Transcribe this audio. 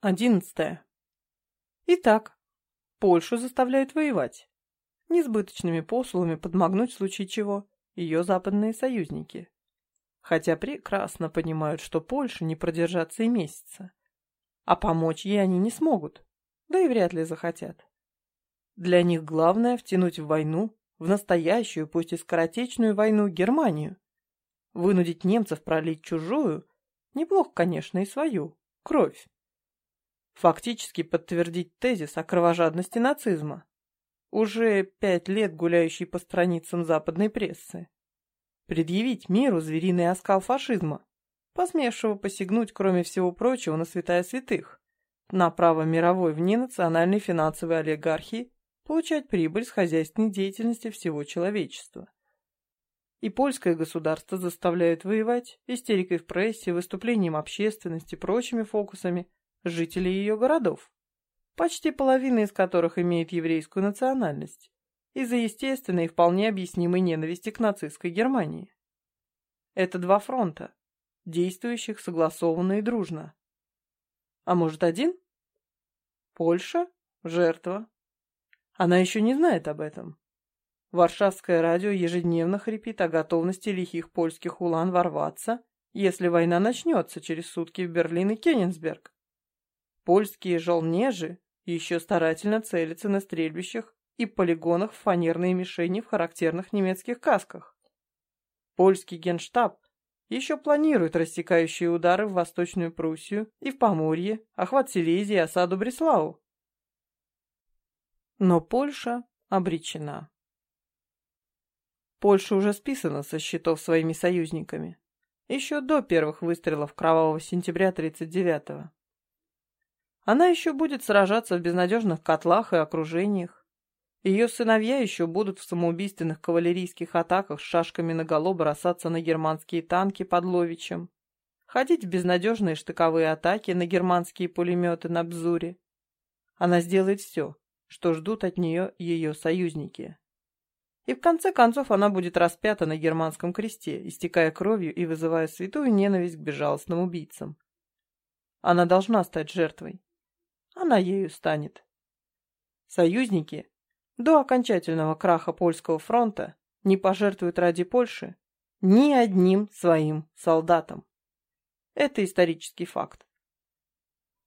Одиннадцатое. Итак, Польшу заставляют воевать. Несбыточными посулами подмогнуть в случае чего ее западные союзники. Хотя прекрасно понимают, что Польша не продержаться и месяца. А помочь ей они не смогут, да и вряд ли захотят. Для них главное втянуть в войну, в настоящую, пусть и скоротечную войну, Германию. Вынудить немцев пролить чужую, неплохо, конечно, и свою, кровь фактически подтвердить тезис о кровожадности нацизма, уже пять лет гуляющий по страницам западной прессы. Предъявить миру звериный оскал фашизма, посмевшего посягнуть, кроме всего прочего, на святая святых, на право мировой вненациональной финансовой олигархии получать прибыль с хозяйственной деятельности всего человечества. И польское государство заставляют воевать истерикой в прессе, выступлением общественности, прочими фокусами – жителей ее городов, почти половина из которых имеет еврейскую национальность, из-за естественной и вполне объяснимой ненависти к нацистской Германии. Это два фронта, действующих согласованно и дружно. А может один? Польша – жертва. Она еще не знает об этом. Варшавское радио ежедневно хрипит о готовности лихих польских улан ворваться, если война начнется через сутки в Берлин и Кенигсберг. Польские желнежи еще старательно целятся на стрельбищах и полигонах в фанерные мишени в характерных немецких касках. Польский генштаб еще планирует рассекающие удары в Восточную Пруссию и в Поморье, охват Силезии и осаду Бреслау. Но Польша обречена. Польша уже списана со счетов своими союзниками. Еще до первых выстрелов кровавого сентября 1939-го. Она еще будет сражаться в безнадежных котлах и окружениях. Ее сыновья еще будут в самоубийственных кавалерийских атаках с шашками наголо бросаться на германские танки под Ловичем, ходить в безнадежные штыковые атаки на германские пулеметы на Бзуре. Она сделает все, что ждут от нее ее союзники. И в конце концов она будет распята на германском кресте, истекая кровью и вызывая святую ненависть к безжалостным убийцам. Она должна стать жертвой она ею станет. Союзники до окончательного краха польского фронта не пожертвуют ради Польши ни одним своим солдатом. Это исторический факт.